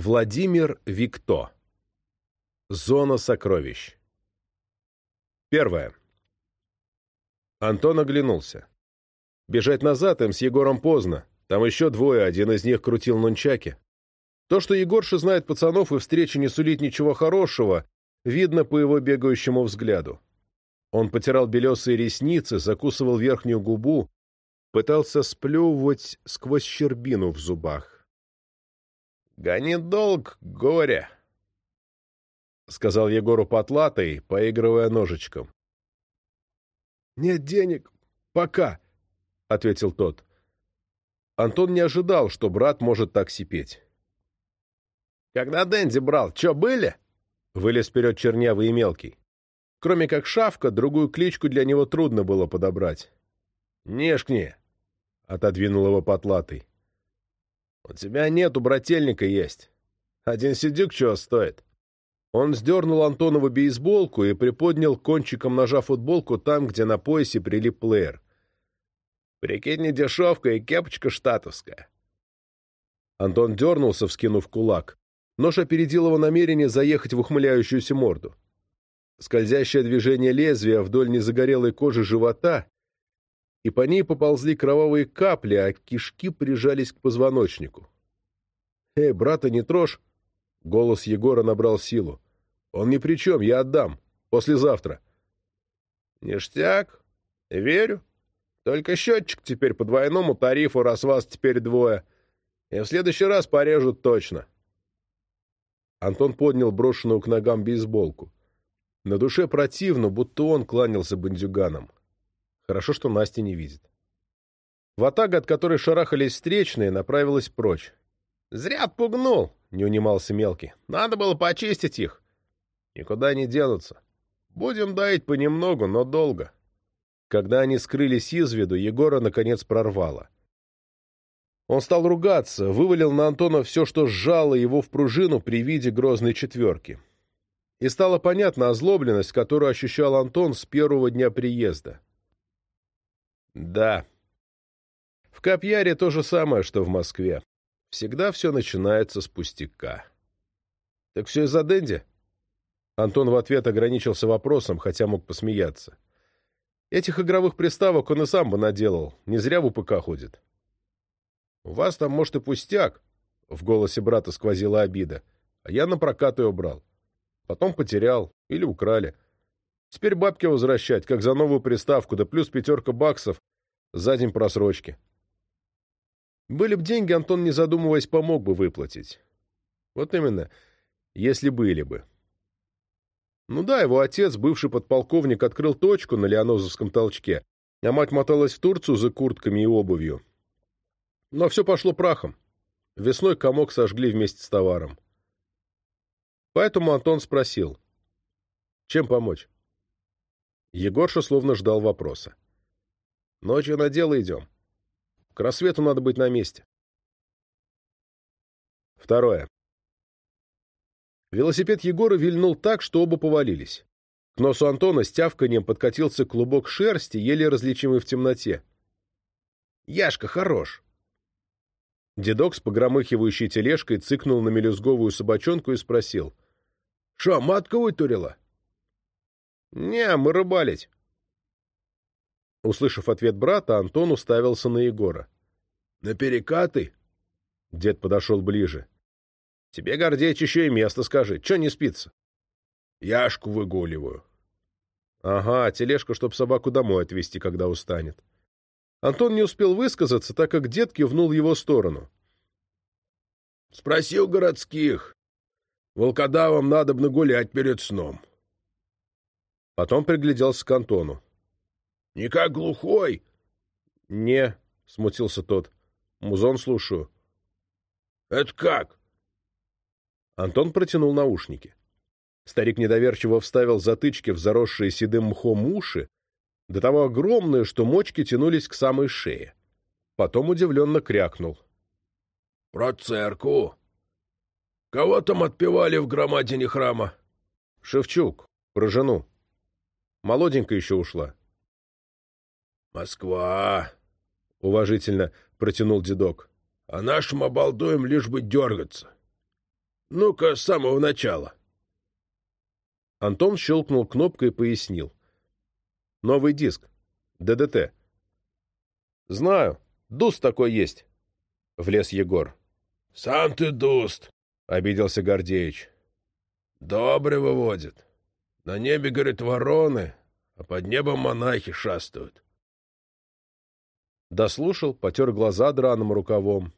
Владимир Викто. Зона сокровищ. Первое. Антон оглянулся. Бежать назад им с Егором поздно. Там еще двое, один из них крутил нунчаки. То, что Егорша знает пацанов и встреча не сулит ничего хорошего, видно по его бегающему взгляду. Он потирал белесые ресницы, закусывал верхнюю губу, пытался сплевывать сквозь щербину в зубах. «Гони долг, горе!» — сказал Егору Потлатый, поигрывая ножичком. «Нет денег. Пока», — ответил тот. Антон не ожидал, что брат может так сипеть. «Когда Дэнди брал, чё, были?» — вылез вперед чернявый и мелкий. Кроме как Шавка, другую кличку для него трудно было подобрать. «Нежкни!» — отодвинул его Потлатый. «У тебя нету, брательника есть. Один сидюк чего стоит?» Он сдернул Антонову бейсболку и приподнял кончиком ножа футболку там, где на поясе прилип плеер. «Прикинь, не дешевка и кепочка штатовская». Антон дернулся, вскинув кулак. Нож опередил его намерение заехать в ухмыляющуюся морду. Скользящее движение лезвия вдоль незагорелой кожи живота и по ней поползли кровавые капли, а кишки прижались к позвоночнику. «Эй, брата, не трожь!» Голос Егора набрал силу. «Он ни при чем, я отдам. Послезавтра». «Ништяк. Верю. Только счетчик теперь по двойному тарифу, раз вас теперь двое. И в следующий раз порежут точно». Антон поднял брошенную к ногам бейсболку. На душе противно, будто он кланялся бандюганам. Хорошо, что Настя не видит. Ватага, от которой шарахались встречные, направилась прочь. «Зря отпугнул!» — не унимался мелкий. «Надо было почистить их!» «Никуда не денутся. Будем доить понемногу, но долго». Когда они скрылись из виду, Егора наконец прорвало. Он стал ругаться, вывалил на Антона все, что сжало его в пружину при виде грозной четверки. И стала понятна озлобленность, которую ощущал Антон с первого дня приезда. Да. В Копьяре то же самое, что в Москве. Всегда все начинается с пустяка. Так все из-за Дэнди? Антон в ответ ограничился вопросом, хотя мог посмеяться. Этих игровых приставок он и сам бы наделал. Не зря в УПК ходит. У вас там, может, и пустяк. В голосе брата сквозила обида. А я на прокат ее брал. Потом потерял. Или украли. Теперь бабки возвращать, как за новую приставку, да плюс пятерка баксов за день просрочки. Были б деньги, Антон, не задумываясь, помог бы выплатить. Вот именно, если были бы. Ну да, его отец, бывший подполковник, открыл точку на Леонозовском толчке, а мать моталась в Турцию за куртками и обувью. Но все пошло прахом. Весной комок сожгли вместе с товаром. Поэтому Антон спросил, чем помочь? Егорша словно ждал вопроса. Ночью на дело идем. К рассвету надо быть на месте. Второе. Велосипед Егора вильнул так, что оба повалились. К носу Антона с тявканьем подкатился клубок шерсти, еле различимый в темноте. «Яшка, хорош!» Дедок с погромыхивающей тележкой цыкнул на мелюзговую собачонку и спросил. «Шо, матка вытурила?» «Не, мы рыбалить». Услышав ответ брата, Антон уставился на Егора. «На перекаты?» Дед подошел ближе. «Тебе, Гордеич, еще и место скажи. Че не спится?» «Яшку выгуливаю». «Ага, тележка, чтоб собаку домой отвезти, когда устанет». Антон не успел высказаться, так как дед кивнул его сторону. «Спроси у городских. Волкодавам надо бы нагулять перед сном». Потом пригляделся к Антону. Никак глухой? — Не, — смутился тот. — Музон слушаю. — Это как? Антон протянул наушники. Старик недоверчиво вставил затычки в заросшие седым мхом уши, до того огромные, что мочки тянулись к самой шее. Потом удивленно крякнул. — Про церкву. Кого там отпевали в громадине храма? — Шевчук, про жену. Молоденькая еще ушла. «Москва!» — уважительно протянул дедок. «А нашим обалдуем лишь бы дергаться. Ну-ка, с самого начала. Антон щелкнул кнопкой и пояснил. Новый диск. ДДТ. Знаю. Дуст такой есть. Влез Егор. Сам ты дуст, Обиделся Гордеич. Добре выводит. На небе, говорит, вороны, а под небом монахи шастают. Дослушал, потер глаза драным рукавом.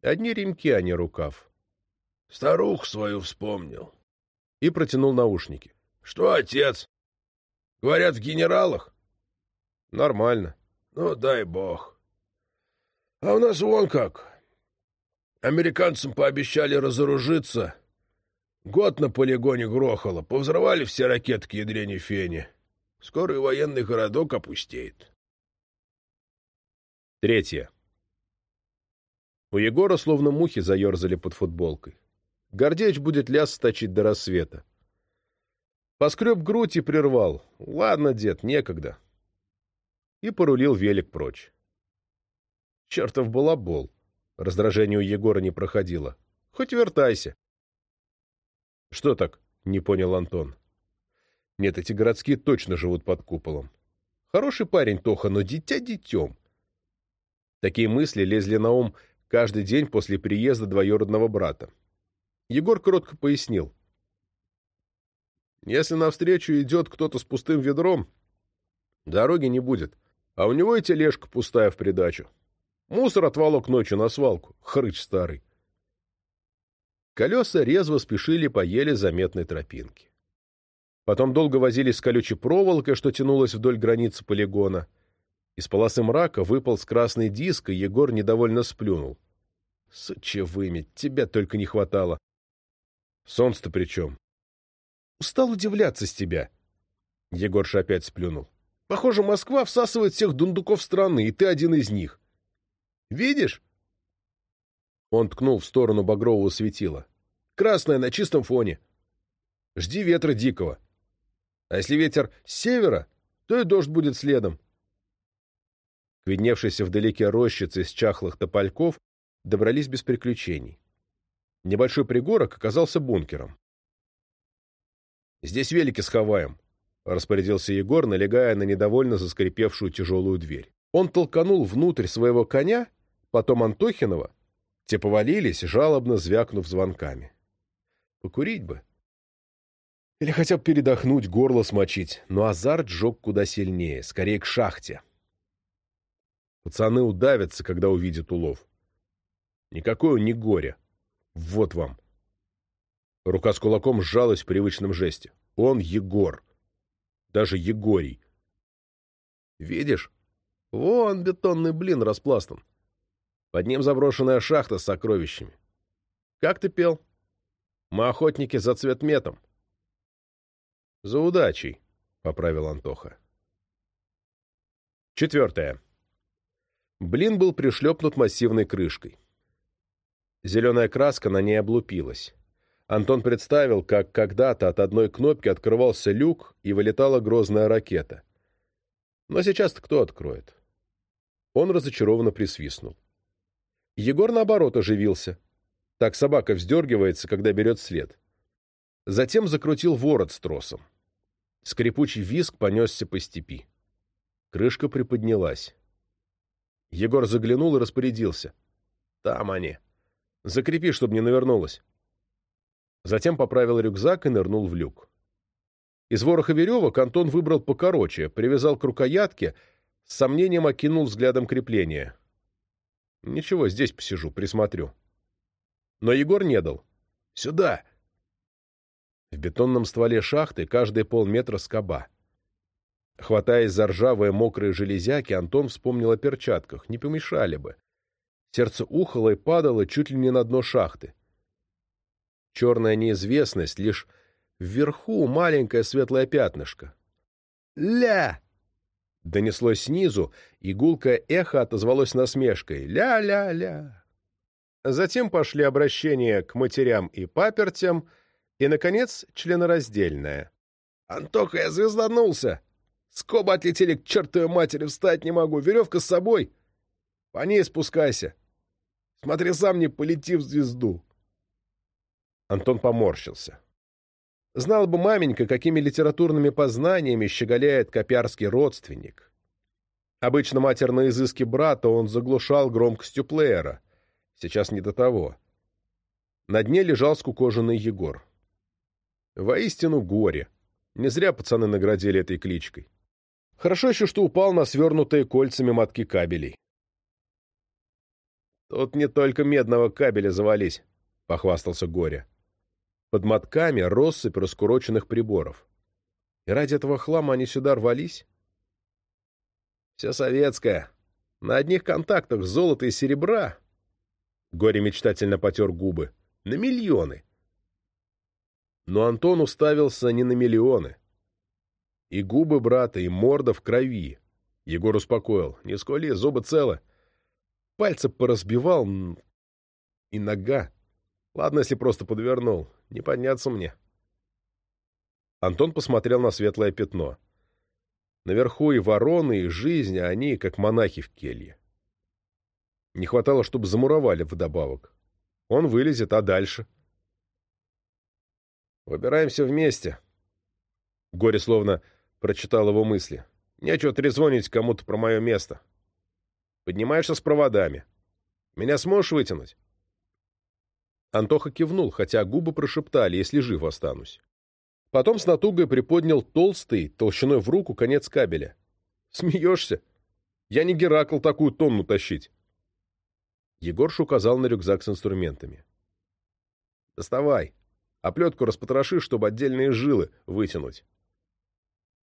Одни ремки, а не рукав. Старух свою вспомнил. И протянул наушники. — Что, отец? Говорят, в генералах? — Нормально. — Ну, дай бог. А у нас вон как. Американцам пообещали разоружиться. Год на полигоне грохало. Повзрывали все ракеты к фени. Скоро и военный городок опустеет. Третье. У Егора словно мухи заерзали под футболкой. Гордеич будет ляс сточить до рассвета. Поскреб грудь и прервал. Ладно, дед, некогда. И порулил велик прочь. Чертов балабол. Раздражение у Егора не проходило. Хоть вертайся. Что так? Не понял Антон. Нет, эти городские точно живут под куполом. Хороший парень Тоха, но дитя детем. Такие мысли лезли на ум каждый день после приезда двоюродного брата. Егор коротко пояснил. Если навстречу идет кто-то с пустым ведром, дороги не будет, а у него и тележка пустая в придачу. Мусор отволок ночью на свалку, хрыч старый. Колеса резво спешили по еле заметной тропинке. Потом долго возились с колючей проволокой, что тянулась вдоль границы полигона. Из полосы мрака выпал с красный диск, и Егор недовольно сплюнул. Сучевыми, тебя только не хватало. Солнце-то при чем? Устал удивляться с тебя. Егорша опять сплюнул. Похоже, Москва всасывает всех дундуков страны, и ты один из них. Видишь? Он ткнул в сторону багрового светила. Красное на чистом фоне. Жди ветра дикого. А если ветер с севера, то и дождь будет следом. К видневшейся вдалеке рощице из чахлых топольков добрались без приключений. Небольшой пригорок оказался бункером. «Здесь велики сховаем», — распорядился Егор, налегая на недовольно заскрипевшую тяжелую дверь. Он толканул внутрь своего коня, потом Антохинова. Те повалились, жалобно звякнув звонками. Покурить бы. Или хотя бы передохнуть, горло смочить, но азарт жег куда сильнее, скорее к шахте. Пацаны удавятся, когда увидят улов. Никакое не горе. Вот вам. Рука с кулаком сжалась в привычном жесте. Он Егор. Даже Егорий. Видишь? Вон бетонный блин распластан. Под ним заброшенная шахта с сокровищами. Как ты пел? Мы охотники за цветметом. За удачей, — поправил Антоха. Четвертое. Блин был пришлепнут массивной крышкой. Зеленая краска на ней облупилась. Антон представил, как когда-то от одной кнопки открывался люк и вылетала грозная ракета. Но сейчас-то кто откроет? Он разочарованно присвистнул. Егор, наоборот, оживился. Так собака вздергивается, когда берет след. Затем закрутил ворот с тросом. Скрипучий виск понесся по степи. Крышка приподнялась. Егор заглянул и распорядился. «Там они. Закрепи, чтобы не навернулось». Затем поправил рюкзак и нырнул в люк. Из вороха веревок Антон выбрал покороче, привязал к рукоятке, с сомнением окинул взглядом крепления. «Ничего, здесь посижу, присмотрю». Но Егор не дал. «Сюда!» В бетонном стволе шахты каждые полметра скоба. Хватаясь за ржавые мокрые железяки, Антон вспомнил о перчатках. Не помешали бы. Сердце ухало и падало чуть ли не на дно шахты. Черная неизвестность, лишь вверху маленькое светлое пятнышко. «Ля!» Донеслось снизу, и гулкое эхо отозвалось насмешкой. «Ля-ля-ля!» Затем пошли обращения к матерям и папертям, и, наконец, членораздельное. «Антоха, я звезданулся! Скоба отлетели к чертовой матери, встать не могу, веревка с собой! По ней спускайся! Смотри сам, не полети в звезду!» Антон поморщился. Знал бы маменька, какими литературными познаниями щеголяет копярский родственник. Обычно матерные изыски брата он заглушал громкостью плеера. Сейчас не до того. На дне лежал скукоженный Егор. Воистину горе. Не зря пацаны наградили этой кличкой. Хорошо еще, что упал на свернутые кольцами мотки кабелей. «Тут не только медного кабеля завались», — похвастался Горя. Под мотками россыпь раскуроченных приборов. И ради этого хлама они сюда рвались? Все советское. На одних контактах золота и серебра. Горе мечтательно потер губы. На миллионы. Но Антон уставился не на миллионы. И губы брата, и морда в крови. Егор успокоил. Не сколи, зубы целы. Пальцы поразбивал, и нога. Ладно, если просто подвернул. Не подняться мне. Антон посмотрел на светлое пятно. Наверху и вороны, и жизнь, а они как монахи в келье. Не хватало, чтобы замуровали вдобавок. Он вылезет, а дальше? Выбираемся вместе. Горе словно прочитал его мысли. Нечего трезвонить кому-то про мое место. Поднимаешься с проводами. Меня сможешь вытянуть? Антоха кивнул, хотя губы прошептали, если жив останусь. Потом с натугой приподнял толстый, толщиной в руку, конец кабеля. «Смеешься? Я не Геракл такую тонну тащить!» Егорш указал на рюкзак с инструментами. «Доставай. Оплетку распотроши, чтобы отдельные жилы вытянуть».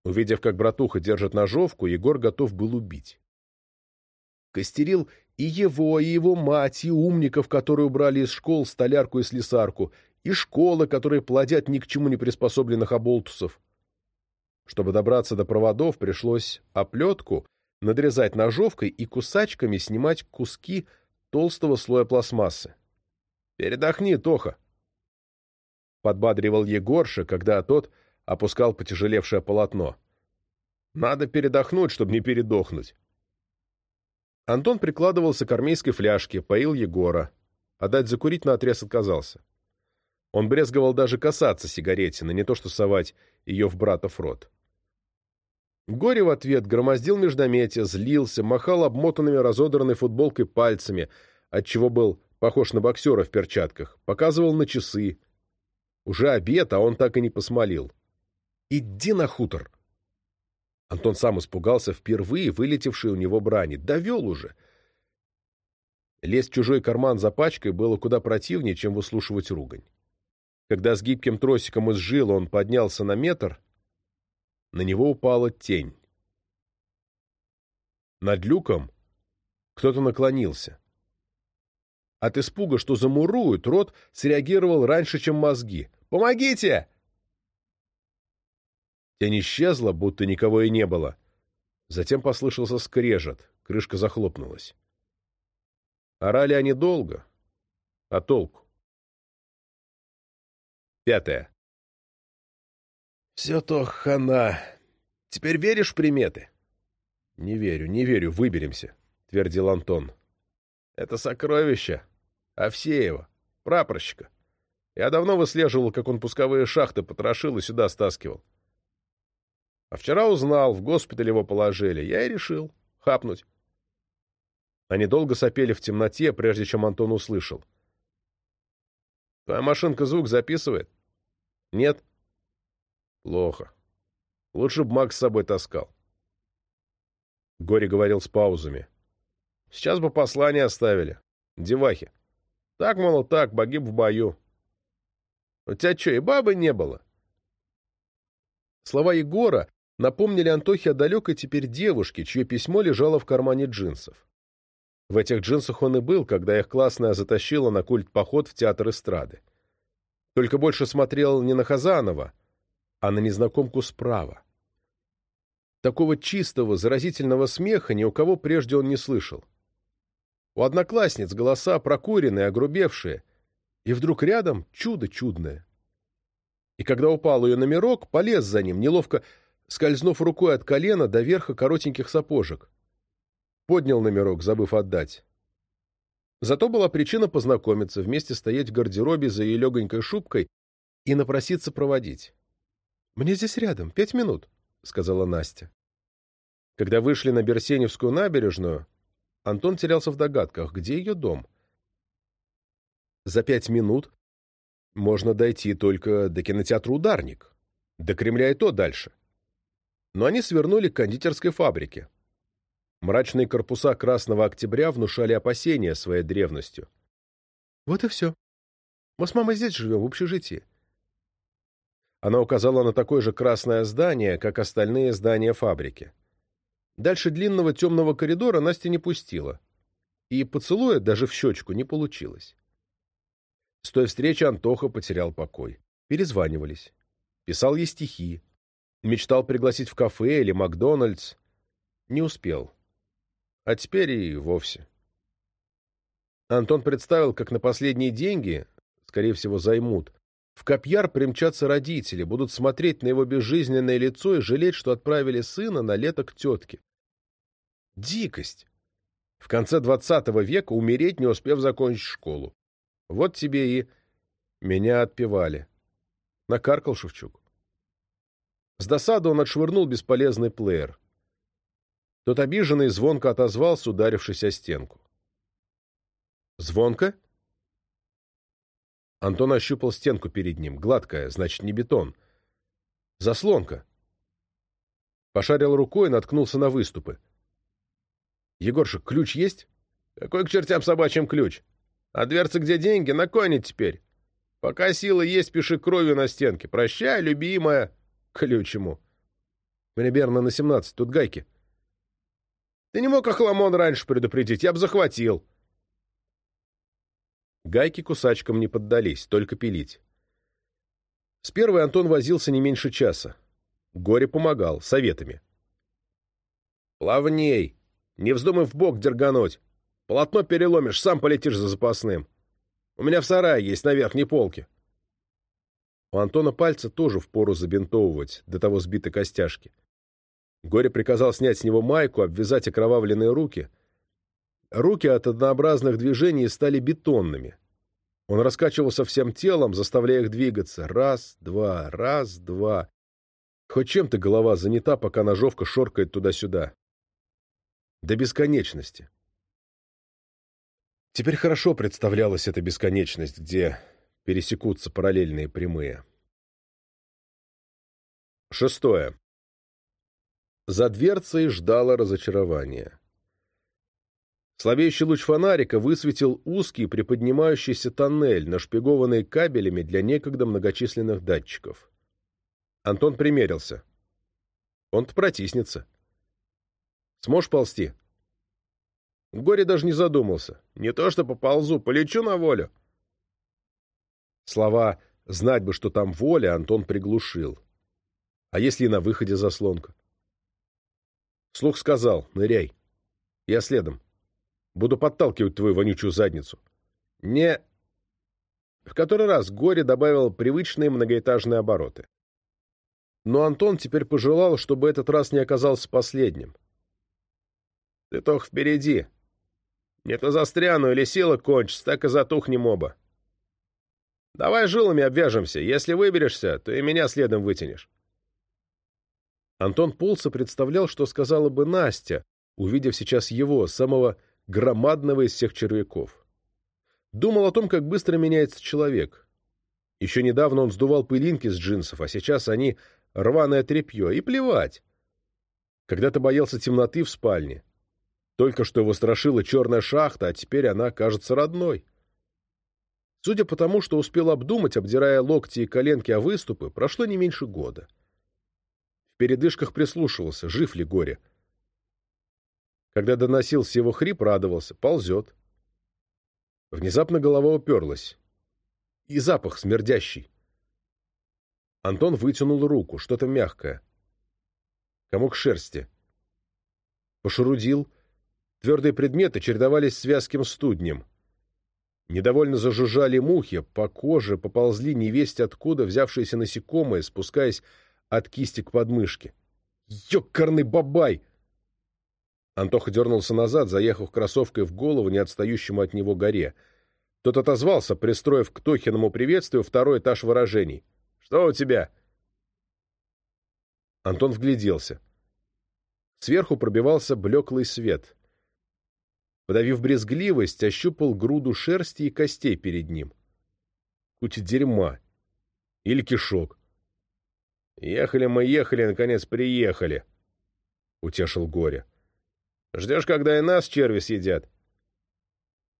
Увидев, как братуха держит ножовку, Егор готов был убить. Костерил и его, и его мать, и умников, которые убрали из школ столярку и слесарку, и школы, которые плодят ни к чему не приспособленных оболтусов. Чтобы добраться до проводов, пришлось оплетку надрезать ножовкой и кусачками снимать куски толстого слоя пластмассы. «Передохни, Тоха!» Подбадривал Егорша, когда тот опускал потяжелевшее полотно. «Надо передохнуть, чтобы не передохнуть». Антон прикладывался к армейской фляжке, поил Егора. А дать закурить наотрез отказался. Он брезговал даже касаться сигаретины, не то что совать ее в братов рот. Горе в ответ громоздил междометие, злился, махал обмотанными разодранной футболкой пальцами, отчего был похож на боксера в перчатках, показывал на часы. Уже обед, а он так и не посмолил. «Иди на хутор!» Антон сам испугался впервые вылетевшей у него брани. Довел уже. Лезть в чужой карман за пачкой было куда противнее, чем выслушивать ругань. Когда с гибким тросиком из жила он поднялся на метр, на него упала тень. Над люком кто-то наклонился. От испуга, что замуруют, рот среагировал раньше, чем мозги. «Помогите!» Тень исчезла, будто никого и не было. Затем послышался скрежет, крышка захлопнулась. Орали они долго, а толку? Пятое. «Все то хана. Теперь веришь в приметы?» «Не верю, не верю, выберемся», — твердил Антон. «Это сокровище. Овсеева, прапорщика. Я давно выслеживал, как он пусковые шахты потрошил и сюда стаскивал. А вчера узнал, в госпиталь его положили. Я и решил. Хапнуть. Они долго сопели в темноте, прежде чем Антон услышал. «Твоя машинка звук записывает?» «Нет?» «Плохо. Лучше б Макс с собой таскал». Горе говорил с паузами. «Сейчас бы послание оставили. Девахи. Так, мол, так, погиб в бою. У тебя что, и бабы не было?» Слова Егора напомнили Антохе о далекой теперь девушке, чье письмо лежало в кармане джинсов. В этих джинсах он и был, когда их классная затащила на культ-поход в театр эстрады. Только больше смотрел не на Хазанова, а на незнакомку справа. Такого чистого, заразительного смеха ни у кого прежде он не слышал. У одноклассниц голоса прокуренные, огрубевшие, и вдруг рядом чудо чудное. И когда упал ее номерок, полез за ним, неловко скользнув рукой от колена до верха коротеньких сапожек. Поднял номерок, забыв отдать. Зато была причина познакомиться, вместе стоять в гардеробе за ее легонькой шубкой и напроситься проводить. «Мне здесь рядом, пять минут», — сказала Настя. Когда вышли на Берсеневскую набережную, Антон терялся в догадках, где ее дом. За пять минут можно дойти только до кинотеатра «Ударник», до Кремля и то дальше. Но они свернули к кондитерской фабрике. Мрачные корпуса Красного Октября внушали опасения своей древностью. «Вот и все. Мы с мамой здесь живем, в общежитии». Она указала на такое же красное здание, как остальные здания фабрики. Дальше длинного темного коридора Настя не пустила. И поцелуя даже в щечку не получилось. С той встречи Антоха потерял покой. Перезванивались. Писал ей стихи. Мечтал пригласить в кафе или Макдональдс. Не успел. А теперь и вовсе. Антон представил, как на последние деньги, скорее всего, займут, в Копьяр примчатся родители, будут смотреть на его безжизненное лицо и жалеть, что отправили сына на лето к тетке. Дикость! В конце двадцатого века умереть, не успев закончить школу. Вот тебе и... Меня отпевали. Накаркал Шевчук. С досады он отшвырнул бесполезный плеер. Тот обиженный звонко отозвался, ударившись о стенку. «Звонко?» Антон ощупал стенку перед ним. Гладкая, значит, не бетон. «Заслонка». Пошарил рукой и наткнулся на выступы. Егорша, ключ есть? Какой к чертям собачьим ключ? А дверца где деньги? На коне теперь. Пока силы есть, пиши кровью на стенке. Прощай, любимая. Ключ ему. Примерно на семнадцать. Тут гайки. Ты не мог Ахламон раньше предупредить, я бы захватил. Гайки кусачкам не поддались, только пилить. С первой Антон возился не меньше часа. Горе помогал, советами. «Плавней!» Не вздумай в бок дергануть. Полотно переломишь, сам полетишь за запасным. У меня в сарае есть на верхней полке. У Антона пальцы тоже впору забинтовывать, до того сбиты костяшки. Горе приказал снять с него майку, обвязать окровавленные руки. Руки от однообразных движений стали бетонными. Он раскачивался всем телом, заставляя их двигаться. Раз, два, раз, два. Хоть чем-то голова занята, пока ножовка шоркает туда-сюда до бесконечности. Теперь хорошо представлялась эта бесконечность, где пересекутся параллельные прямые. Шестое. За дверцей ждало разочарование. Слабеющий луч фонарика высветил узкий приподнимающийся тоннель, нашпигованный кабелями для некогда многочисленных датчиков. Антон примерился. Он-то протиснется. Сможешь ползти?» Горе даже не задумался. Не то что поползу, полечу на волю. Слова «знать бы, что там воля» Антон приглушил. А если на выходе заслонка? Слух сказал «ныряй». Я следом. Буду подталкивать твою вонючую задницу. Не... В который раз Горе добавил привычные многоэтажные обороты. Но Антон теперь пожелал, чтобы этот раз не оказался последним. Ты только впереди. Не то застряну или сила кончится, так и затухнем оба. Давай жилами обвяжемся. Если выберешься, то и меня следом вытянешь. Антон Пулса представлял, что сказала бы Настя, увидев сейчас его, самого громадного из всех червяков. Думал о том, как быстро меняется человек. Еще недавно он сдувал пылинки с джинсов, а сейчас они рваное тряпье, и плевать. Когда-то боялся темноты в спальне. Только что его страшила черная шахта, а теперь она кажется родной. Судя по тому, что успел обдумать, обдирая локти и коленки о выступы, прошло не меньше года. В передышках прислушивался, жив ли горе. Когда доносился его хрип, радовался, ползет. Внезапно голова уперлась. И запах смердящий. Антон вытянул руку, что-то мягкое. Комок шерсти. Пошурудил, Твердые предметы чередовались с вязким студнем. Недовольно зажужжали мухи, по коже поползли невесть откуда взявшиеся насекомые, спускаясь от кисти к подмышке. «Ёкарный бабай!» Антоха дернулся назад, заехав кроссовкой в голову не отстающему от него горе. Тот отозвался, пристроив к Тохиному приветствию второй этаж выражений. «Что у тебя?» Антон вгляделся. Сверху пробивался блеклый свет. Подавив брезгливость, ощупал груду шерсти и костей перед ним. Куча дерьма. Или кишок. «Ехали мы, ехали, наконец приехали», — утешил горе. «Ждешь, когда и нас черви съедят?»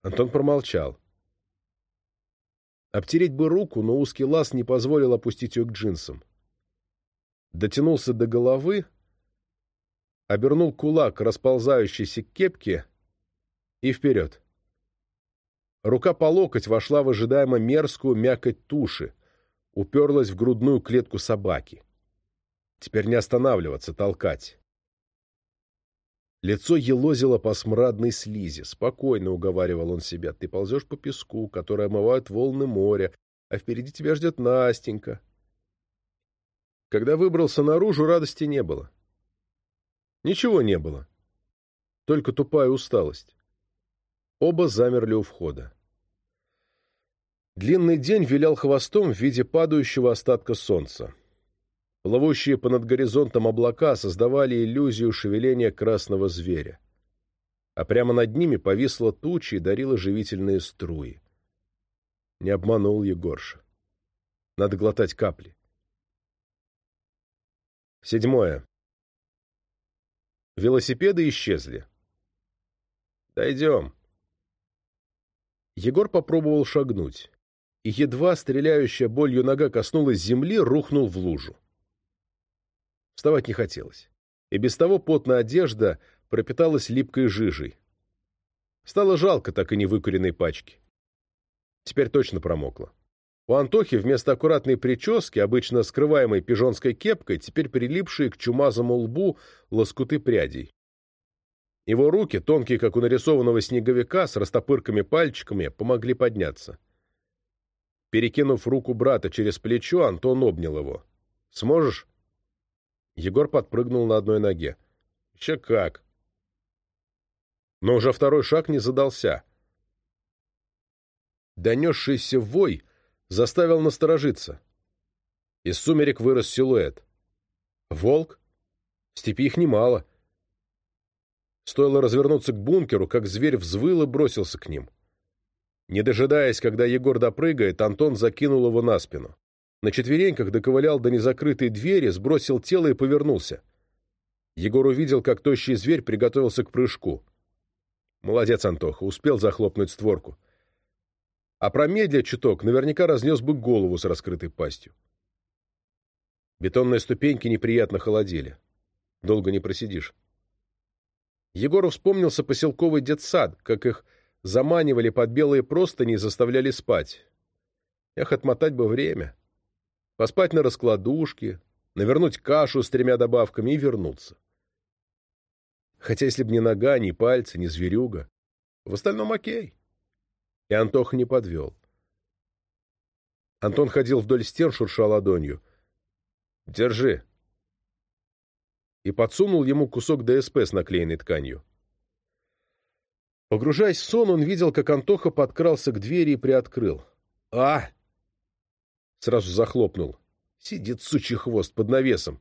Антон промолчал. Обтереть бы руку, но узкий лаз не позволил опустить ее к джинсам. Дотянулся до головы, обернул кулак расползающейся кепки и вперед. Рука по локоть вошла в ожидаемо мерзкую мякоть туши, уперлась в грудную клетку собаки. Теперь не останавливаться, толкать. Лицо елозило по смрадной слизи. Спокойно уговаривал он себя. Ты ползешь по песку, который омывают волны моря, а впереди тебя ждет Настенька. Когда выбрался наружу, радости не было. Ничего не было. Только тупая усталость. Оба замерли у входа. Длинный день вилял хвостом в виде падающего остатка солнца. Плывущие понад горизонтом облака создавали иллюзию шевеления красного зверя. А прямо над ними повисла туча и дарила живительные струи. Не обманул Егорша. Надо глотать капли. Седьмое. Велосипеды исчезли. «Дойдем». Егор попробовал шагнуть, и едва стреляющая болью нога коснулась земли, рухнул в лужу. Вставать не хотелось, и без того потная одежда пропиталась липкой жижей. Стало жалко так и не выкуренной пачки. Теперь точно промокла. У Антохи вместо аккуратной прически, обычно скрываемой пижонской кепкой, теперь прилипшие к чумазому лбу лоскуты прядей. Его руки, тонкие, как у нарисованного снеговика, с растопырками-пальчиками, помогли подняться. Перекинув руку брата через плечо, Антон обнял его. «Сможешь?» Егор подпрыгнул на одной ноге. «Еще как!» Но уже второй шаг не задался. Донесшийся вой заставил насторожиться. Из сумерек вырос силуэт. Волк? В степи их немало. Стоило развернуться к бункеру, как зверь взвыл и бросился к ним. Не дожидаясь, когда Егор допрыгает, Антон закинул его на спину. На четвереньках доковылял до незакрытой двери, сбросил тело и повернулся. Егор увидел, как тощий зверь приготовился к прыжку. Молодец, Антоха, успел захлопнуть створку а промедля чуток наверняка разнес бы голову с раскрытой пастью. Бетонные ступеньки неприятно холодили. Долго не просидишь. Егору вспомнился поселковый детсад, как их заманивали под белые простыни и заставляли спать. Эх, отмотать бы время. Поспать на раскладушке, навернуть кашу с тремя добавками и вернуться. Хотя если б ни нога, ни пальцы, ни зверюга. В остальном окей. И Антох не подвел. Антон ходил вдоль стен, шурша ладонью. «Держи!» И подсунул ему кусок ДСП с наклеенной тканью. Погружаясь в сон, он видел, как Антоха подкрался к двери и приоткрыл. «А!» Сразу захлопнул. Сидит сучий хвост под навесом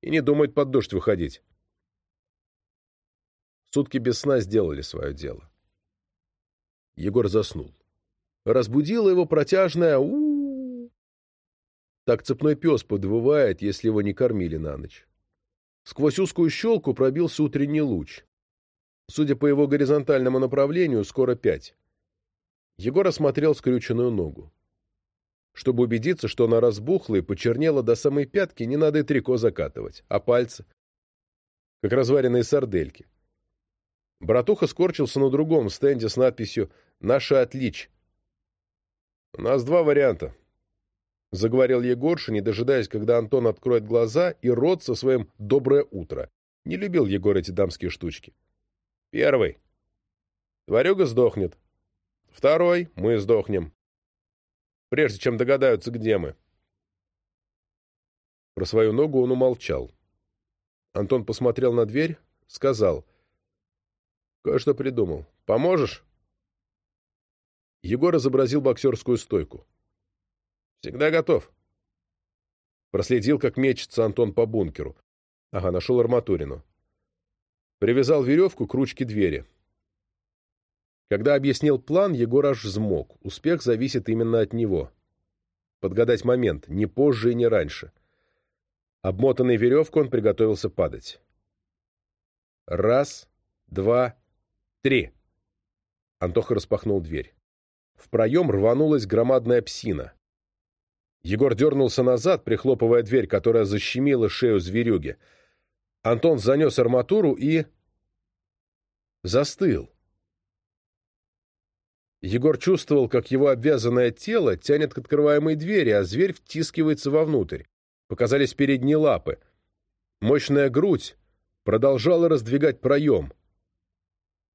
и не думает под дождь выходить. Сутки без сна сделали свое дело. Егор заснул. Разбудило его протяжное у, -у, -у Так цепной пес подвывает, если его не кормили на ночь. Сквозь узкую щелку пробился утренний луч. Судя по его горизонтальному направлению, скоро пять. Егор осмотрел скрюченную ногу. Чтобы убедиться, что она разбухла и почернела до самой пятки, не надо и трико закатывать. А пальцы? Как разваренные сардельки. Братуха скорчился на другом стенде с надписью «Наше отлич». «У нас два варианта», — заговорил Егорша, не дожидаясь, когда Антон откроет глаза и рот со своим «доброе утро». Не любил Егор эти дамские штучки. «Первый. Тварюга сдохнет. Второй. Мы сдохнем. Прежде чем догадаются, где мы». Про свою ногу он умолчал. Антон посмотрел на дверь, сказал — Кое-что придумал. Поможешь? Егор изобразил боксерскую стойку. Всегда готов. Проследил, как мечется Антон по бункеру. Ага, нашел арматурину. Привязал веревку к ручке двери. Когда объяснил план, Егор аж взмок. Успех зависит именно от него. Подгадать момент, не позже и не раньше. Обмотанный веревку он приготовился падать. Раз, два, три. Антоха распахнул дверь. В проем рванулась громадная псина. Егор дернулся назад, прихлопывая дверь, которая защемила шею зверюги. Антон занес арматуру и... застыл. Егор чувствовал, как его обвязанное тело тянет к открываемой двери, а зверь втискивается вовнутрь. Показались передние лапы. Мощная грудь продолжала раздвигать проем.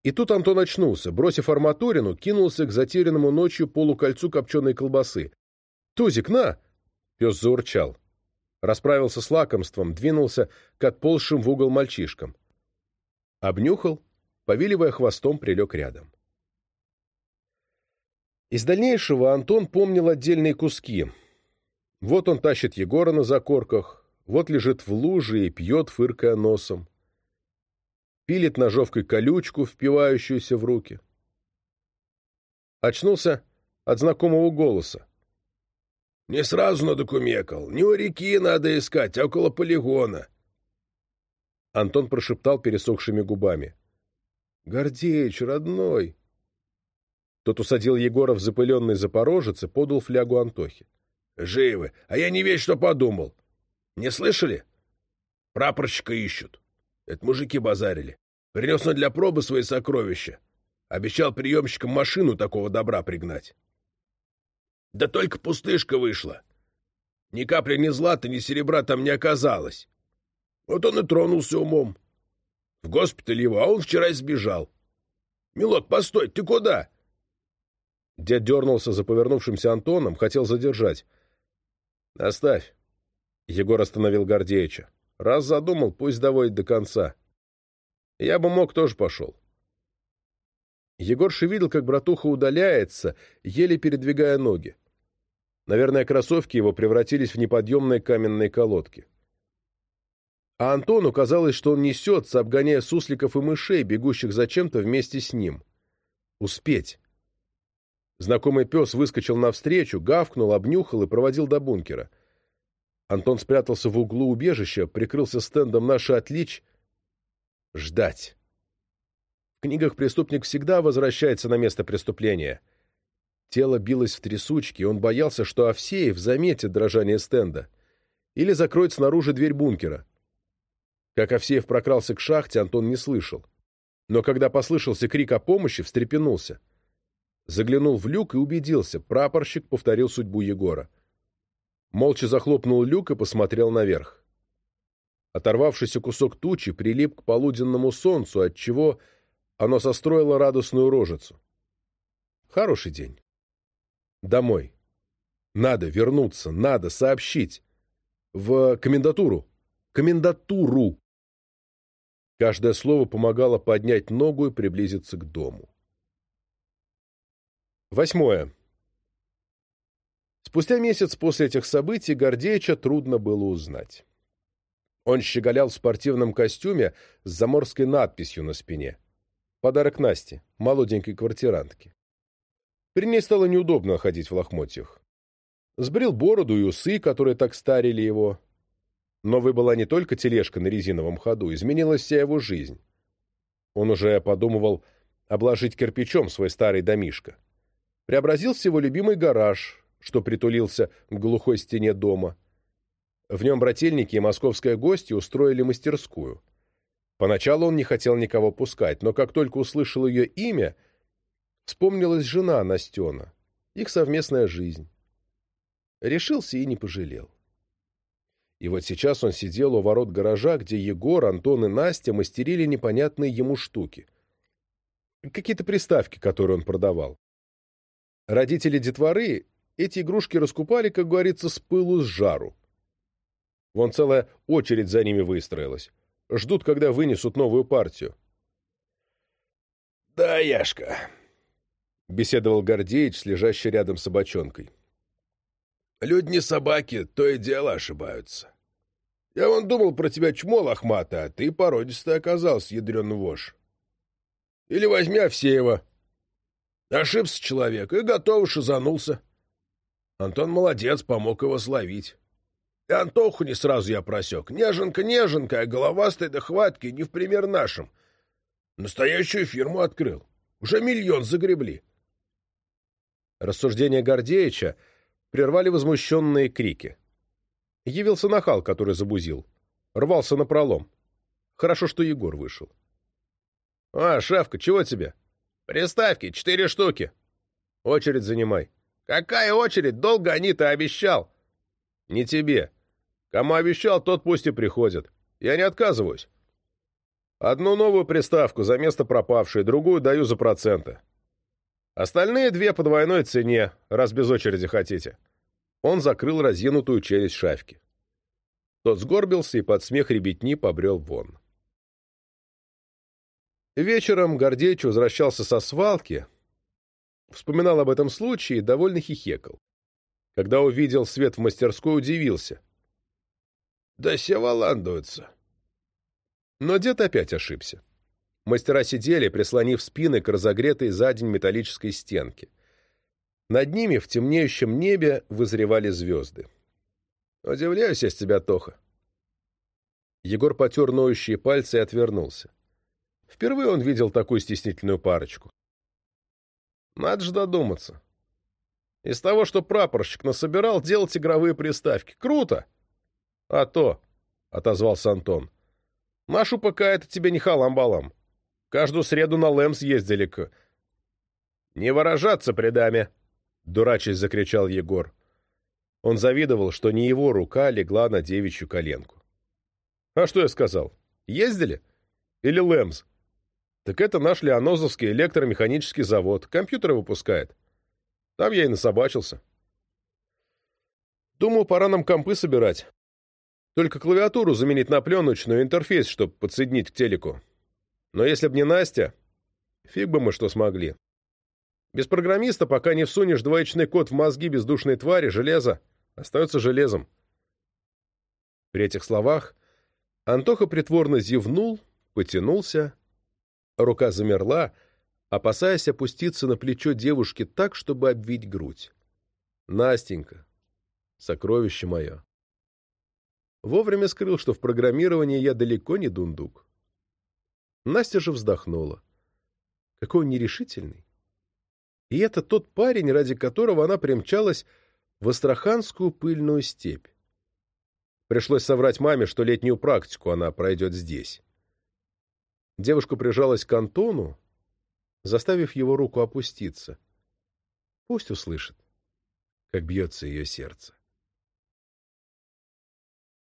И тут Антон очнулся, бросив арматурину, кинулся к затерянному ночью полукольцу копченой колбасы. «Тузик, на!» — пес заурчал. Расправился с лакомством, двинулся к отползшим в угол мальчишкам. Обнюхал, повиливая хвостом, прилег рядом. Из дальнейшего Антон помнил отдельные куски. Вот он тащит Егора на закорках, вот лежит в луже и пьет, фыркая носом. Пилит ножовкой колючку, впивающуюся в руки. Очнулся от знакомого голоса. Не сразу надокумекал. Не у реки надо искать, а около полигона. Антон прошептал пересохшими губами. — Гордеич, родной! Тот усадил Егора в запыленный запорожец и подал флягу Антохе. — Живы! А я не весь что подумал. Не слышали? Прапорщика ищут. Это мужики базарили. Принес он для пробы свои сокровища. Обещал приемщикам машину такого добра пригнать. Да только пустышка вышла. Ни капли ни злата, ни серебра там не оказалось. Вот он и тронулся умом. В госпиталь его, а он вчера сбежал. Милок, постой, ты куда? Дед дернулся за повернувшимся Антоном, хотел задержать. «Оставь». Егор остановил Гордеича. «Раз задумал, пусть доводит до конца. Я бы мог, тоже пошел». Егорша видел, как братуха удаляется, еле передвигая ноги. Наверное, кроссовки его превратились в неподъемные каменные колодки. А Антону казалось, что он несется, обгоняя сусликов и мышей, бегущих зачем-то вместе с ним. Успеть. Знакомый пес выскочил навстречу, гавкнул, обнюхал и проводил до бункера. Антон спрятался в углу убежища, прикрылся стендом «Наши отлич». Ждать. В книгах преступник всегда возвращается на место преступления — Тело билось в трясучке, он боялся, что Овсеев заметит дрожание стенда или закроет снаружи дверь бункера. Как Овсеев прокрался к шахте, Антон не слышал. Но когда послышался крик о помощи, встрепенулся. Заглянул в люк и убедился, прапорщик повторил судьбу Егора. Молча захлопнул люк и посмотрел наверх. Оторвавшийся кусок тучи прилип к полуденному солнцу, отчего оно состроило радостную рожицу. Хороший день. Домой. Надо вернуться, надо сообщить. В комендатуру. Комендатуру. Каждое слово помогало поднять ногу и приблизиться к дому. Восьмое. Спустя месяц после этих событий Гордеича трудно было узнать. Он щеголял в спортивном костюме с заморской надписью на спине. Подарок Насте, молоденькой квартирантке. При ней стало неудобно ходить в лохмотьях. Сбрил бороду и усы, которые так старили его. Новой была не только тележка на резиновом ходу, изменилась вся его жизнь. Он уже подумывал обложить кирпичом свой старый домишко. Преобразился его любимый гараж, что притулился к глухой стене дома. В нем брательники и московские гости устроили мастерскую. Поначалу он не хотел никого пускать, но как только услышал ее имя, Вспомнилась жена Настена, их совместная жизнь. Решился и не пожалел. И вот сейчас он сидел у ворот гаража, где Егор, Антон и Настя мастерили непонятные ему штуки. Какие-то приставки, которые он продавал. Родители детворы эти игрушки раскупали, как говорится, с пылу с жару. Вон целая очередь за ними выстроилась. Ждут, когда вынесут новую партию. «Да, Яшка», — беседовал Гордеич с лежащей рядом собачонкой. «Люди не собаки, то и дело ошибаются. Я вон думал про тебя чмо лохмата, а ты породистый оказался, ядрёный вож. Или возьми Овсеева. Ошибся человек и готов шизанулся. Антон молодец, помог его словить. И Антоху не сразу я просек. Неженка-неженка, а головастый до хватки не в пример нашим. Настоящую фирму открыл. Уже миллион загребли. Рассуждения Гордеича прервали возмущенные крики. Явился нахал, который забузил. Рвался на пролом. Хорошо, что Егор вышел. — А, Шавка, чего тебе? — Приставки, четыре штуки. — Очередь занимай. — Какая очередь? Долго они-то обещал. — Не тебе. Кому обещал, тот пусть и приходит. Я не отказываюсь. Одну новую приставку за место пропавшей, другую даю за проценты. Остальные две по двойной цене, раз без очереди хотите. Он закрыл разъянутую челюсть шавки. Тот сгорбился и под смех ребятни побрел вон. Вечером Гордеич возвращался со свалки, вспоминал об этом случае и довольно хихекал. Когда увидел свет в мастерской, удивился. Да все валандуются. Но дед опять ошибся. Мастера сидели, прислонив спины к разогретой за день металлической стенке. Над ними в темнеющем небе вызревали звезды. «Удивляюсь я с тебя, Тоха». Егор потер ноющие пальцы и отвернулся. Впервые он видел такую стеснительную парочку. Надо же додуматься. Из того, что прапорщик насобирал, делать игровые приставки. Круто! — А то, — отозвался Антон. — Нашу ПК это тебе не халам-балам. Каждую среду на Лэмс ездили к... — Не выражаться при даме! — дурачись закричал Егор. Он завидовал, что не его рука легла на девичью коленку. — А что я сказал? Ездили? Или Лэмс? Так это наш Леонозовский электромеханический завод. Компьютеры выпускает. Там я и насобачился. Думаю, пора нам компы собирать. Только клавиатуру заменить на пленочную, интерфейс, чтобы подсоединить к телеку. Но если б не Настя, фиг бы мы что смогли. Без программиста, пока не всунешь двоичный код в мозги бездушной твари, железо остается железом. При этих словах Антоха притворно зевнул, потянулся, рука замерла, опасаясь опуститься на плечо девушки так, чтобы обвить грудь. «Настенька, сокровище мое!» Вовремя скрыл, что в программировании я далеко не дундук. Настя же вздохнула. Какой он нерешительный. И это тот парень, ради которого она примчалась в Астраханскую пыльную степь. Пришлось соврать маме, что летнюю практику она пройдет здесь. Девушка прижалась к Антону, заставив его руку опуститься. Пусть услышит, как бьется ее сердце.